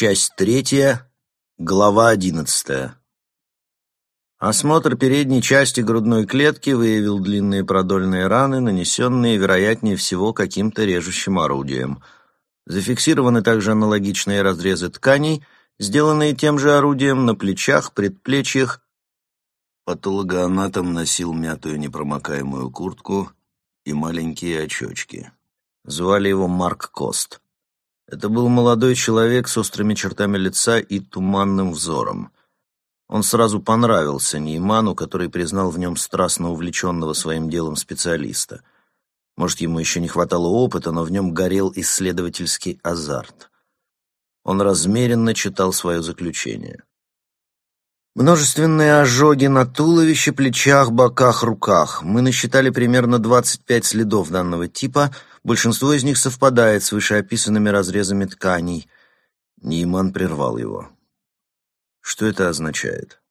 Часть третья, глава одиннадцатая. Осмотр передней части грудной клетки выявил длинные продольные раны, нанесенные, вероятнее всего, каким-то режущим орудием. Зафиксированы также аналогичные разрезы тканей, сделанные тем же орудием на плечах, предплечьях. Патологоанатом носил мятую непромокаемую куртку и маленькие очечки. Звали его Марк Кост. Это был молодой человек с острыми чертами лица и туманным взором. Он сразу понравился Нейману, который признал в нем страстно увлеченного своим делом специалиста. Может, ему еще не хватало опыта, но в нем горел исследовательский азарт. Он размеренно читал свое заключение. Множественные ожоги на туловище, плечах, боках, руках. Мы насчитали примерно 25 следов данного типа, большинство из них совпадает с вышеописанными разрезами тканей. Нейман прервал его. Что это означает?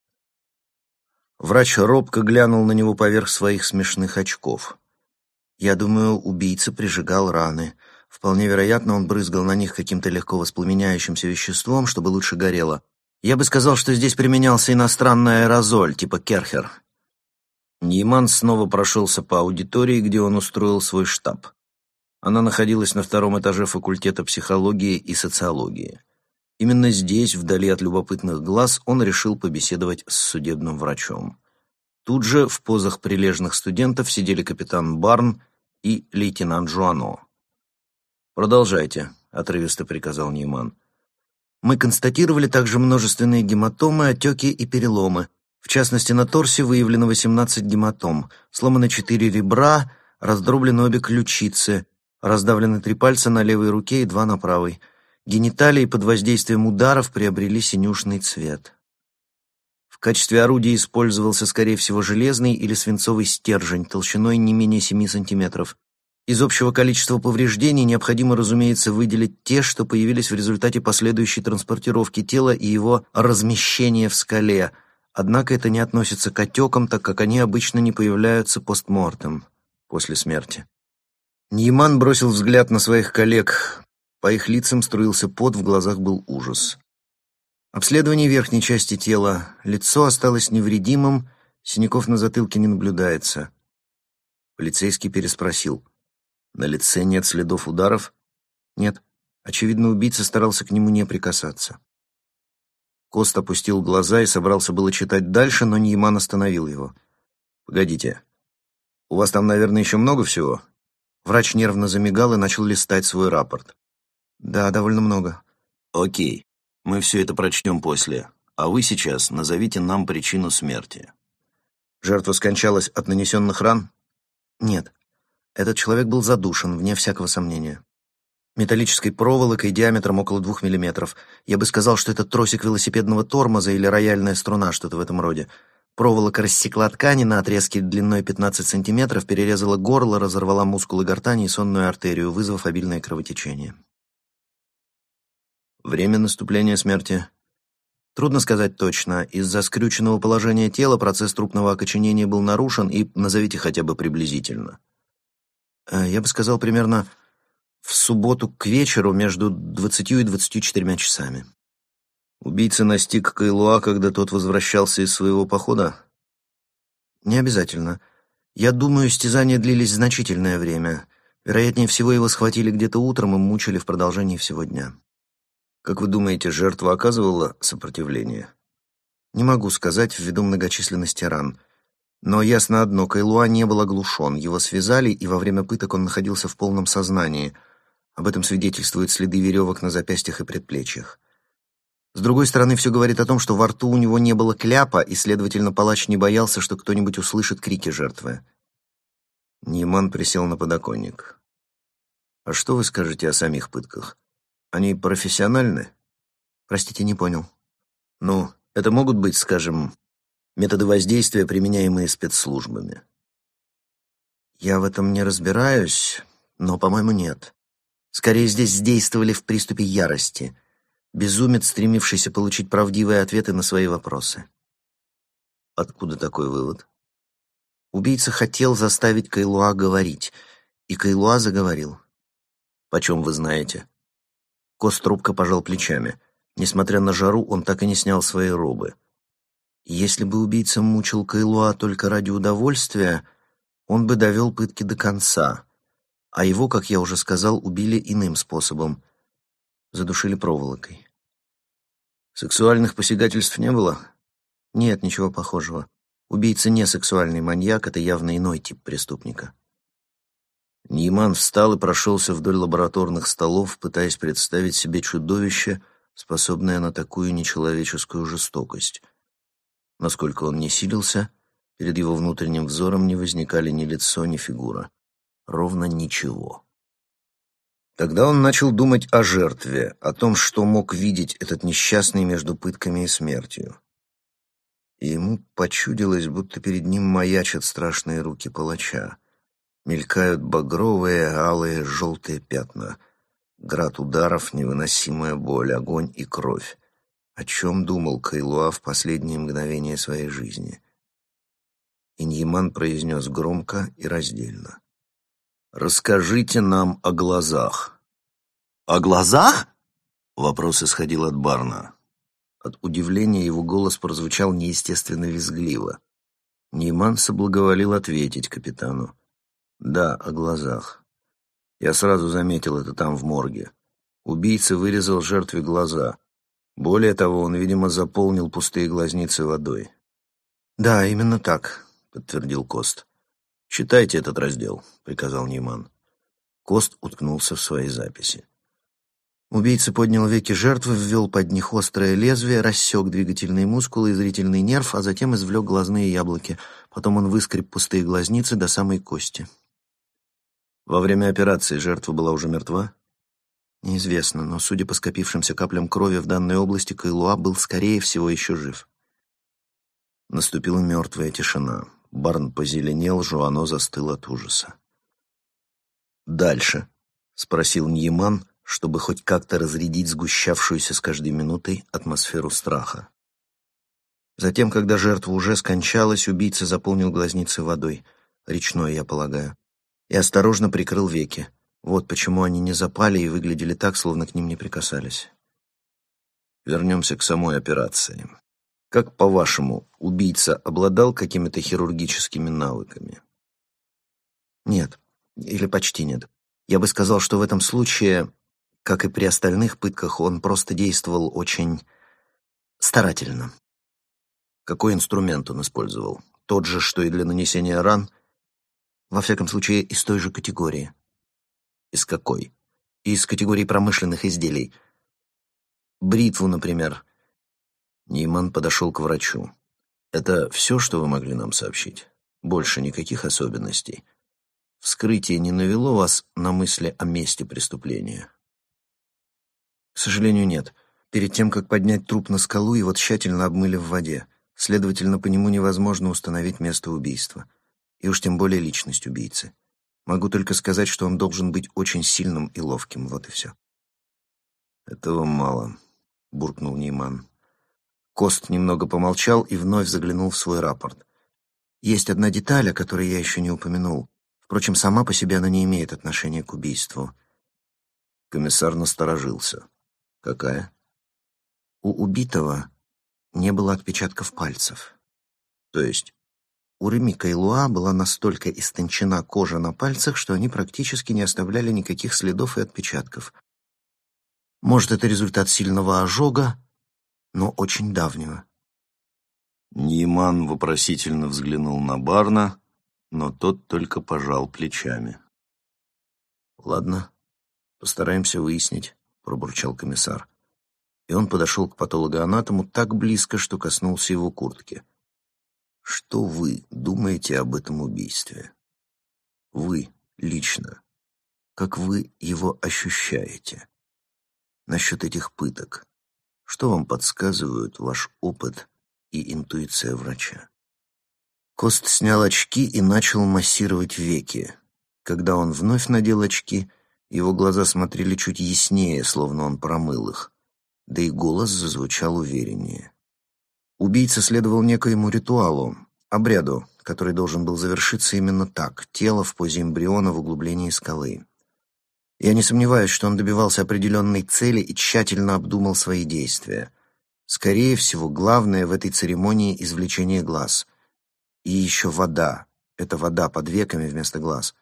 Врач робко глянул на него поверх своих смешных очков. Я думаю, убийца прижигал раны. Вполне вероятно, он брызгал на них каким-то легко воспламеняющимся веществом, чтобы лучше горело. Я бы сказал, что здесь применялся иностранный аэрозоль, типа Керхер. Нейман снова прошелся по аудитории, где он устроил свой штаб. Она находилась на втором этаже факультета психологии и социологии. Именно здесь, вдали от любопытных глаз, он решил побеседовать с судебным врачом. Тут же в позах прилежных студентов сидели капитан Барн и лейтенант Жуано. «Продолжайте», — отрывисто приказал Нейман. «Мы констатировали также множественные гематомы, отеки и переломы. В частности, на торсе выявлено 18 гематом, сломаны 4 ребра, раздроблены обе ключицы, раздавлены три пальца на левой руке и два на правой». Гениталии под воздействием ударов приобрели синюшный цвет. В качестве орудия использовался, скорее всего, железный или свинцовый стержень толщиной не менее 7 сантиметров. Из общего количества повреждений необходимо, разумеется, выделить те, что появились в результате последующей транспортировки тела и его размещения в скале, однако это не относится к отекам, так как они обычно не появляются постмортем, после смерти. Ньяман бросил взгляд на своих коллег, по их лицам струился пот, в глазах был ужас. Обследование верхней части тела. Лицо осталось невредимым, синяков на затылке не наблюдается. Полицейский переспросил. На лице нет следов ударов? Нет. Очевидно, убийца старался к нему не прикасаться. Кост опустил глаза и собрался было читать дальше, но Ньяман остановил его. «Погодите. У вас там, наверное, еще много всего?» Врач нервно замигал и начал листать свой рапорт. Да, довольно много. Окей, мы все это прочтем после. А вы сейчас назовите нам причину смерти. Жертва скончалась от нанесенных ран? Нет. Этот человек был задушен, вне всякого сомнения. Металлической проволокой диаметром около двух миллиметров. Я бы сказал, что это тросик велосипедного тормоза или рояльная струна, что-то в этом роде. Проволока рассекла ткани на отрезке длиной 15 сантиметров, перерезала горло, разорвала мускулы гортани и сонную артерию, вызвав обильное кровотечение. Время наступления смерти? Трудно сказать точно. Из-за скрюченного положения тела процесс трупного окоченения был нарушен, и назовите хотя бы приблизительно. Э, я бы сказал примерно в субботу к вечеру между двадцатью и двадцатью четырьмя часами. Убийца настиг Кайлуа, когда тот возвращался из своего похода? Не обязательно. Я думаю, стязания длились значительное время. Вероятнее всего, его схватили где-то утром и мучили в продолжении всего дня. Как вы думаете, жертва оказывала сопротивление? Не могу сказать ввиду многочисленности ран. Но ясно одно, Кайлуа не был оглушен. Его связали, и во время пыток он находился в полном сознании. Об этом свидетельствуют следы веревок на запястьях и предплечьях. С другой стороны, все говорит о том, что во рту у него не было кляпа, и, следовательно, палач не боялся, что кто-нибудь услышит крики жертвы. Ниман присел на подоконник. «А что вы скажете о самих пытках?» Они профессиональны? Простите, не понял. Ну, это могут быть, скажем, методы воздействия, применяемые спецслужбами. Я в этом не разбираюсь, но, по-моему, нет. Скорее, здесь действовали в приступе ярости. Безумец, стремившийся получить правдивые ответы на свои вопросы. Откуда такой вывод? Убийца хотел заставить Кайлуа говорить, и Кайлуа заговорил. «Почем вы знаете?» Кост трубка пожал плечами. Несмотря на жару, он так и не снял свои робы. Если бы убийца мучил Кайлуа только ради удовольствия, он бы довел пытки до конца, а его, как я уже сказал, убили иным способом. Задушили проволокой. Сексуальных посягательств не было? Нет, ничего похожего. Убийца не сексуальный маньяк, это явно иной тип преступника. Нейман встал и прошелся вдоль лабораторных столов, пытаясь представить себе чудовище, способное на такую нечеловеческую жестокость. Насколько он не силился, перед его внутренним взором не возникали ни лицо, ни фигура. Ровно ничего. Тогда он начал думать о жертве, о том, что мог видеть этот несчастный между пытками и смертью. И ему почудилось, будто перед ним маячат страшные руки палача. Мелькают багровые, алые, желтые пятна. Град ударов, невыносимая боль, огонь и кровь. О чем думал Кайлуа в последние мгновения своей жизни? Иньяман произнес громко и раздельно. «Расскажите нам о глазах». «О глазах?» Вопрос исходил от Барна. От удивления его голос прозвучал неестественно визгливо. Нейман соблаговолил ответить капитану. «Да, о глазах. Я сразу заметил это там, в морге. Убийца вырезал жертве глаза. Более того, он, видимо, заполнил пустые глазницы водой». «Да, именно так», — подтвердил Кост. «Читайте этот раздел», — приказал Нейман. Кост уткнулся в свои записи. Убийца поднял веки жертвы, ввел под них острое лезвие, рассек двигательные мускулы и зрительный нерв, а затем извлек глазные яблоки. Потом он выскреб пустые глазницы до самой кости. Во время операции жертва была уже мертва? Неизвестно, но, судя по скопившимся каплям крови в данной области, Кайлуа был, скорее всего, еще жив. Наступила мертвая тишина. Барн позеленел, Жуано застыл от ужаса. «Дальше?» — спросил Ньяман, чтобы хоть как-то разрядить сгущавшуюся с каждой минутой атмосферу страха. Затем, когда жертва уже скончалась, убийца заполнил глазницы водой, речной, я полагаю, и осторожно прикрыл веки. Вот почему они не запали и выглядели так, словно к ним не прикасались. Вернемся к самой операции. Как, по-вашему, убийца обладал какими-то хирургическими навыками? Нет, или почти нет. Я бы сказал, что в этом случае как и при остальных пытках, он просто действовал очень старательно. Какой инструмент он использовал? Тот же, что и для нанесения ран? Во всяком случае, из той же категории. Из какой? Из категории промышленных изделий. Бритву, например. Нейман подошел к врачу. Это все, что вы могли нам сообщить? Больше никаких особенностей. Вскрытие не навело вас на мысли о месте преступления? К сожалению, нет. Перед тем, как поднять труп на скалу, его тщательно обмыли в воде. Следовательно, по нему невозможно установить место убийства. И уж тем более личность убийцы. Могу только сказать, что он должен быть очень сильным и ловким, вот и все. «Этого мало», — буркнул Нейман. Кост немного помолчал и вновь заглянул в свой рапорт. «Есть одна деталь, о которой я еще не упомянул. Впрочем, сама по себе она не имеет отношения к убийству». Комиссар насторожился. Какая? У убитого не было отпечатков пальцев. То есть у Реми Кайлуа была настолько истончена кожа на пальцах, что они практически не оставляли никаких следов и отпечатков. Может, это результат сильного ожога, но очень давнего. Нейман вопросительно взглянул на Барна, но тот только пожал плечами. «Ладно, постараемся выяснить» пробурчал комиссар. И он подошел к патологоанатому так близко, что коснулся его куртки. Что вы думаете об этом убийстве? Вы лично. Как вы его ощущаете? Насчет этих пыток. Что вам подсказывают ваш опыт и интуиция врача? Кост снял очки и начал массировать веки. Когда он вновь надел очки, его глаза смотрели чуть яснее, словно он промыл их, да и голос зазвучал увереннее. Убийца следовал некоему ритуалу, обряду, который должен был завершиться именно так, тело в позе эмбриона в углублении скалы. Я не сомневаюсь, что он добивался определенной цели и тщательно обдумал свои действия. Скорее всего, главное в этой церемонии — извлечение глаз. И еще вода. Это вода под веками вместо глаз.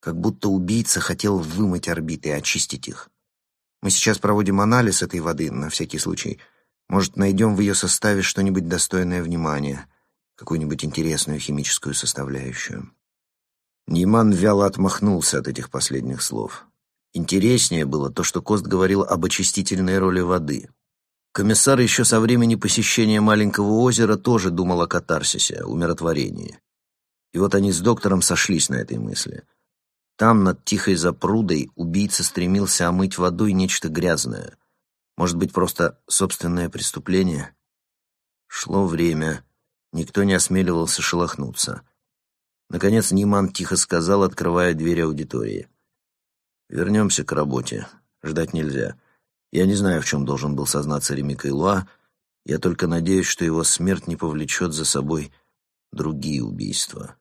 Как будто убийца хотел вымыть орбиты и очистить их. Мы сейчас проводим анализ этой воды, на всякий случай. Может, найдем в ее составе что-нибудь достойное внимания, какую-нибудь интересную химическую составляющую. Ниман вяло отмахнулся от этих последних слов. Интереснее было то, что Кост говорил об очистительной роли воды. Комиссар еще со времени посещения маленького озера тоже думал о катарсисе, умиротворении. И вот они с доктором сошлись на этой мысли. Там, над тихой запрудой, убийца стремился омыть водой нечто грязное. Может быть, просто собственное преступление? Шло время. Никто не осмеливался шелохнуться. Наконец Ниман тихо сказал, открывая дверь аудитории. «Вернемся к работе. Ждать нельзя. Я не знаю, в чем должен был сознаться Реми Кайлуа. Я только надеюсь, что его смерть не повлечет за собой другие убийства».